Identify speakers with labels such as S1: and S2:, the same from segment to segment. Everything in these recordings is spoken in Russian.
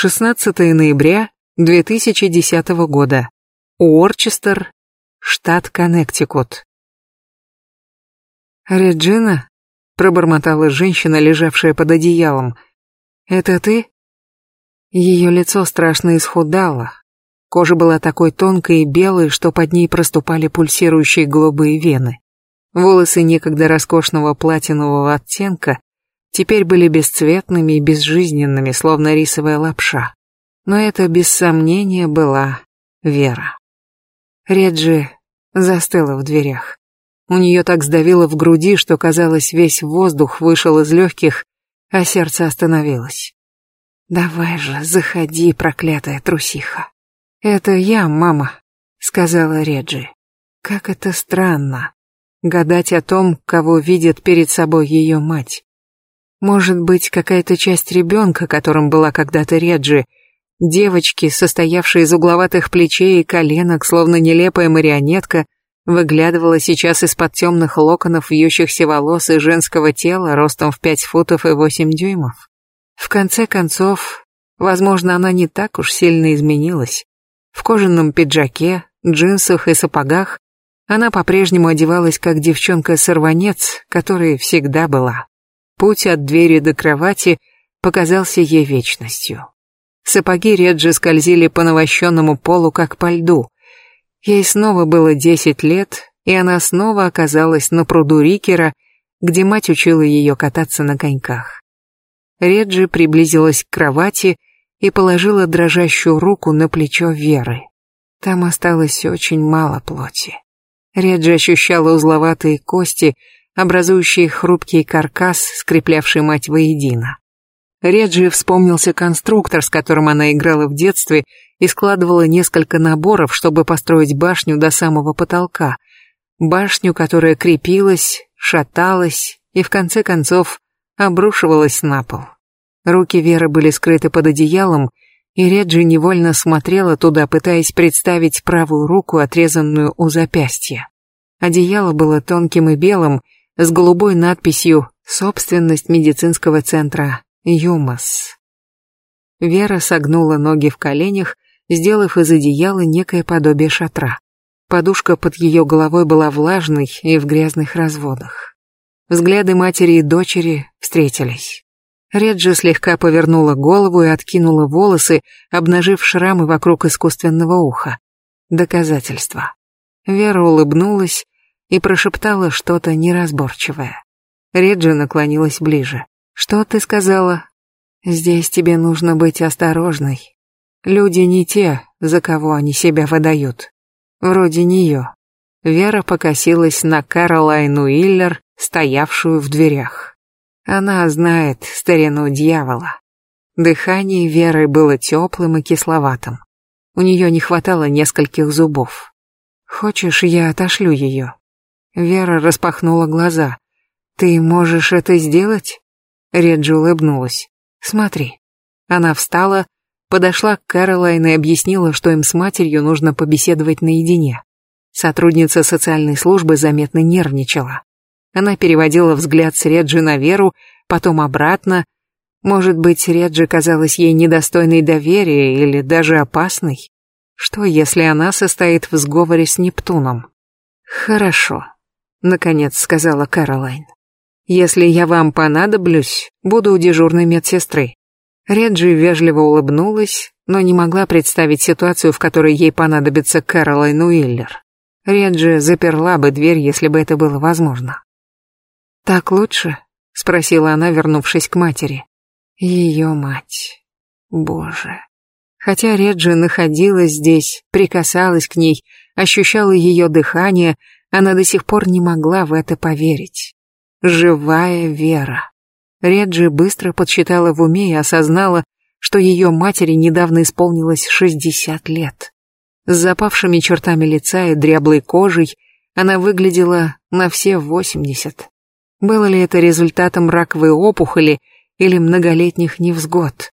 S1: 16 ноября 2010 года. Уорчестер, штат Коннектикут. «Реджина?» — пробормотала женщина, лежавшая под одеялом. «Это ты?» Ее лицо страшно исхудало. Кожа была такой тонкой и белой, что под ней проступали пульсирующие голубые вены. Волосы некогда роскошного платинового оттенка теперь были бесцветными и безжизненными, словно рисовая лапша. Но это, без сомнения, была Вера. Реджи застыла в дверях. У нее так сдавило в груди, что, казалось, весь воздух вышел из легких, а сердце остановилось. «Давай же, заходи, проклятая трусиха». «Это я, мама», — сказала Реджи. «Как это странно, гадать о том, кого видит перед собой ее мать. Может быть, какая-то часть ребенка, которым была когда-то Реджи, девочки, состоявшей из угловатых плечей и коленок, словно нелепая марионетка, выглядывала сейчас из-под темных локонов вьющихся волос и женского тела ростом в пять футов и восемь дюймов. В конце концов, возможно, она не так уж сильно изменилась. В кожаном пиджаке, джинсах и сапогах она по-прежнему одевалась как девчонка-сорванец, которой всегда была. Путь от двери до кровати показался ей вечностью. Сапоги Реджи скользили по навощенному полу, как по льду. Ей снова было десять лет, и она снова оказалась на пруду Рикера, где мать учила ее кататься на коньках. Реджи приблизилась к кровати и положила дрожащую руку на плечо Веры. Там осталось очень мало плоти. Реджи ощущала узловатые кости, образующие хрупкий каркас, скреплявший мать воедино. Реджи вспомнился конструктор, с которым она играла в детстве и складывала несколько наборов, чтобы построить башню до самого потолка. Башню, которая крепилась, шаталась и в конце концов обрушивалась на пол. Руки Веры были скрыты под одеялом, и Реджи невольно смотрела туда, пытаясь представить правую руку, отрезанную у запястья. Одеяло было тонким и белым, с голубой надписью «Собственность медицинского центра ЮМАС». Вера согнула ноги в коленях, сделав из одеяла некое подобие шатра. Подушка под ее головой была влажной и в грязных разводах. Взгляды матери и дочери встретились. Реджи слегка повернула голову и откинула волосы, обнажив шрамы вокруг искусственного уха. Доказательство. Вера улыбнулась, и прошептала что-то неразборчивое. Реджи наклонилась ближе. «Что ты сказала?» «Здесь тебе нужно быть осторожной. Люди не те, за кого они себя выдают. Вроде нее». Вера покосилась на Каролайну Уиллер, стоявшую в дверях. Она знает старину дьявола. Дыхание Веры было теплым и кисловатым. У нее не хватало нескольких зубов. «Хочешь, я отошлю ее?» Вера распахнула глаза. «Ты можешь это сделать?» Реджи улыбнулась. «Смотри». Она встала, подошла к Кэролайн и объяснила, что им с матерью нужно побеседовать наедине. Сотрудница социальной службы заметно нервничала. Она переводила взгляд с Реджи на Веру, потом обратно. Может быть, Реджи казалась ей недостойной доверия или даже опасной? Что, если она состоит в сговоре с Нептуном? Хорошо, наконец сказала Кэролайн. Если я вам понадоблюсь, буду у дежурной медсестры. Реджи вежливо улыбнулась, но не могла представить ситуацию, в которой ей понадобится Кэролайн Уиллер. Реджи заперла бы дверь, если бы это было возможно. «Так лучше?» — спросила она, вернувшись к матери. Ее мать. Боже. Хотя Реджи находилась здесь, прикасалась к ней, ощущала ее дыхание, она до сих пор не могла в это поверить. Живая вера. Реджи быстро подсчитала в уме и осознала, что ее матери недавно исполнилось 60 лет. С запавшими чертами лица и дряблой кожей она выглядела на все 80. Было ли это результатом раковой опухоли или многолетних невзгод?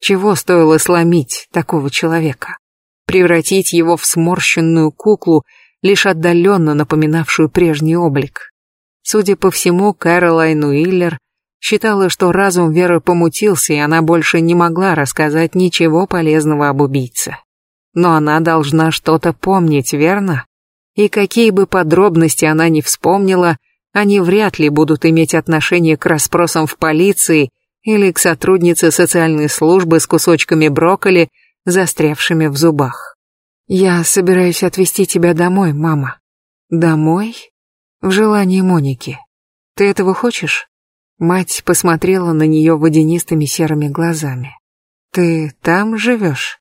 S1: Чего стоило сломить такого человека? Превратить его в сморщенную куклу лишь отдаленно напоминавшую прежний облик. Судя по всему, Кэролайн Уиллер Считала, что разум Веры помутился, и она больше не могла рассказать ничего полезного об убийце. Но она должна что-то помнить, верно? И какие бы подробности она ни вспомнила, они вряд ли будут иметь отношение к расспросам в полиции или к сотруднице социальной службы с кусочками брокколи, застрявшими в зубах. «Я собираюсь отвезти тебя домой, мама». «Домой?» В желании Моники. «Ты этого хочешь?» Мать посмотрела на нее водянистыми серыми глазами. «Ты там живешь?»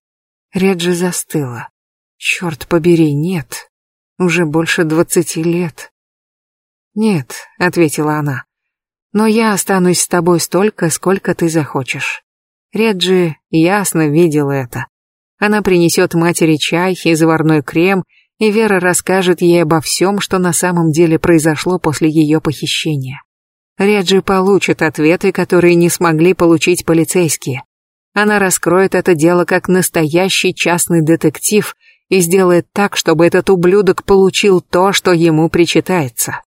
S1: Реджи застыла. «Черт побери, нет. Уже больше двадцати лет». «Нет», — ответила она. «Но я останусь с тобой столько, сколько ты захочешь». Реджи ясно видела это. Она принесет матери чай и заварной крем, и Вера расскажет ей обо всем, что на самом деле произошло после ее похищения. Реджи получит ответы, которые не смогли получить полицейские. Она раскроет это дело как настоящий частный детектив и сделает так, чтобы этот ублюдок получил то, что ему причитается.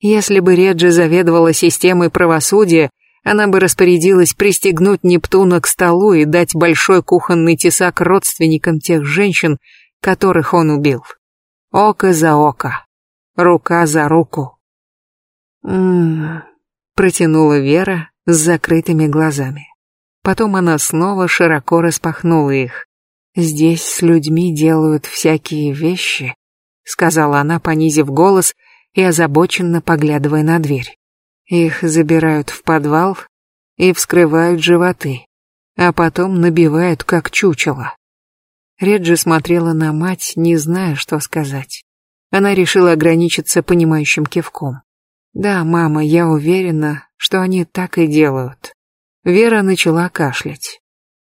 S1: Если бы Реджи заведовала системой правосудия, она бы распорядилась пристегнуть Нептуна к столу и дать большой кухонный тесак родственникам тех женщин, которых он убил. Око за око, рука за руку. М-м, протянула Вера с закрытыми глазами. Потом она снова широко распахнула их. Здесь с людьми делают всякие вещи, сказала она, понизив голос и озабоченно поглядывая на дверь. Их забирают в подвал и вскрывают животы, а потом набивают как чучело. Реджи смотрела на мать, не зная, что сказать. Она решила ограничиться понимающим кивком. «Да, мама, я уверена, что они так и делают». Вера начала кашлять.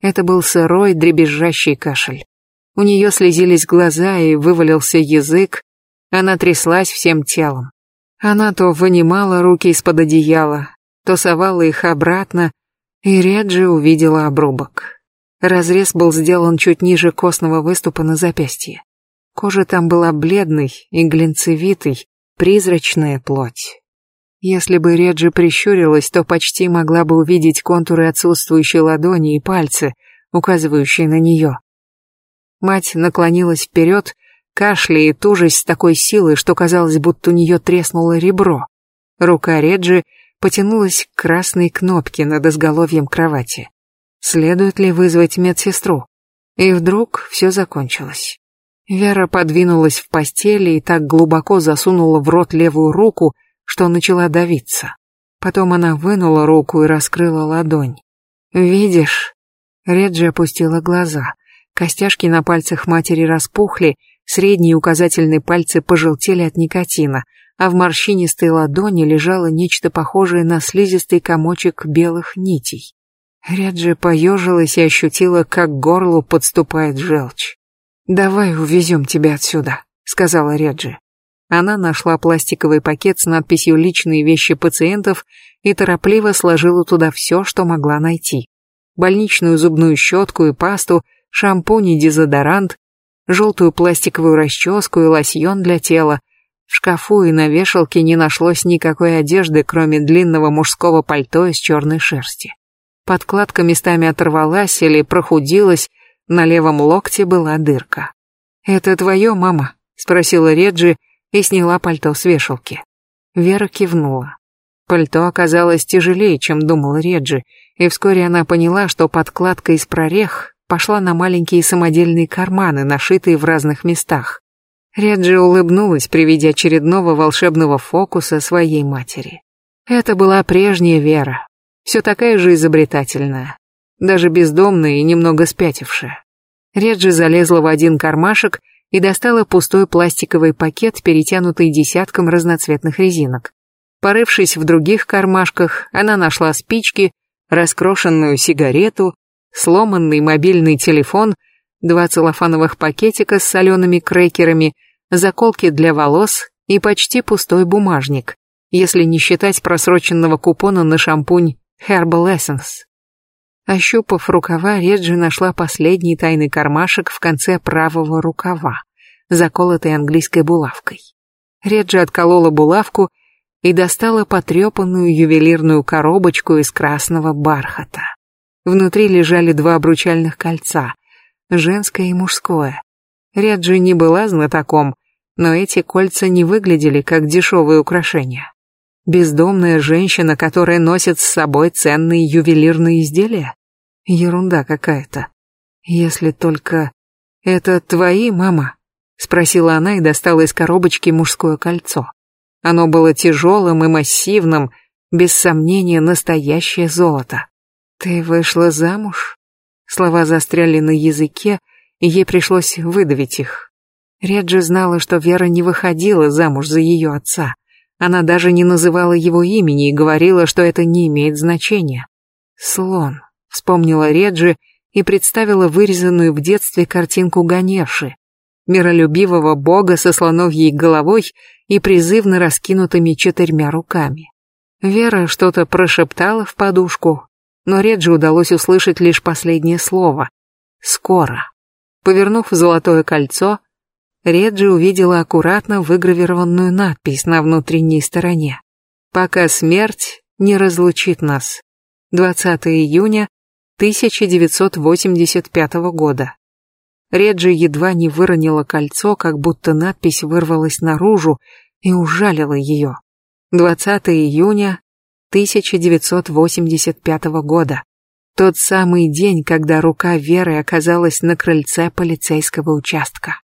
S1: Это был сырой, дребезжащий кашель. У нее слезились глаза и вывалился язык, она тряслась всем телом. Она то вынимала руки из-под одеяла, то совала их обратно, и Реджи увидела обрубок. Разрез был сделан чуть ниже костного выступа на запястье. Кожа там была бледной и глинцевитой, призрачная плоть. Если бы Реджи прищурилась, то почти могла бы увидеть контуры отсутствующей ладони и пальцы, указывающие на нее. Мать наклонилась вперед кашляя и с такой силой, что казалось, будто у нее треснуло ребро. Рука Реджи потянулась к красной кнопке над изголовьем кровати. Следует ли вызвать медсестру? И вдруг все закончилось. Вера подвинулась в постели и так глубоко засунула в рот левую руку, что начала давиться. Потом она вынула руку и раскрыла ладонь. «Видишь?» Реджи опустила глаза. Костяшки на пальцах матери распухли, Средние и указательные пальцы пожелтели от никотина, а в морщинистой ладони лежало нечто похожее на слизистый комочек белых нитей. Реджи поежилась и ощутила, как к горлу подступает желчь. «Давай увезем тебя отсюда», — сказала Реджи. Она нашла пластиковый пакет с надписью «Личные вещи пациентов» и торопливо сложила туда все, что могла найти. Больничную зубную щетку и пасту, шампунь и дезодорант, желтую пластиковую расческу и лосьон для тела. В шкафу и на вешалке не нашлось никакой одежды, кроме длинного мужского пальто из черной шерсти. Подкладка местами оторвалась или прохудилась, на левом локте была дырка. «Это твое, мама?» — спросила Реджи и сняла пальто с вешалки. Вера кивнула. Пальто оказалось тяжелее, чем думала Реджи, и вскоре она поняла, что подкладка из прорех пошла на маленькие самодельные карманы, нашитые в разных местах. Реджи улыбнулась при виде очередного волшебного фокуса своей матери. Это была прежняя Вера, все такая же изобретательная, даже бездомная и немного спятившая. Реджи залезла в один кармашек и достала пустой пластиковый пакет, перетянутый десятком разноцветных резинок. Порывшись в других кармашках, она нашла спички, раскрошенную сигарету, сломанный мобильный телефон, два целлофановых пакетика с солеными крекерами, заколки для волос и почти пустой бумажник, если не считать просроченного купона на шампунь Herbal Essence. Ощупав рукава, Реджи нашла последний тайный кармашек в конце правого рукава, заколотый английской булавкой. Реджи отколола булавку и достала потрепанную ювелирную коробочку из красного бархата. Внутри лежали два обручальных кольца, женское и мужское. Реджи не была знатоком, но эти кольца не выглядели как дешевые украшения. Бездомная женщина, которая носит с собой ценные ювелирные изделия? Ерунда какая-то. Если только... Это твои, мама? Спросила она и достала из коробочки мужское кольцо. Оно было тяжелым и массивным, без сомнения настоящее золото. Ты вышла замуж? Слова застряли на языке, и ей пришлось выдавить их. Реджи знала, что Вера не выходила замуж за ее отца. Она даже не называла его имени и говорила, что это не имеет значения. «Слон», — вспомнила Реджи и представила вырезанную в детстве картинку Ганеши, миролюбивого бога со слоновьей головой и призывно раскинутыми четырьмя руками. Вера что-то прошептала в подушку, но Реджи удалось услышать лишь последнее слово «скоро». Повернув золотое кольцо, Реджи увидела аккуратно выгравированную надпись на внутренней стороне. «Пока смерть не разлучит нас. 20 июня 1985 года». Реджи едва не выронила кольцо, как будто надпись вырвалась наружу и ужалила ее. 20 июня 1985 года. Тот самый день, когда рука Веры оказалась на крыльце полицейского участка.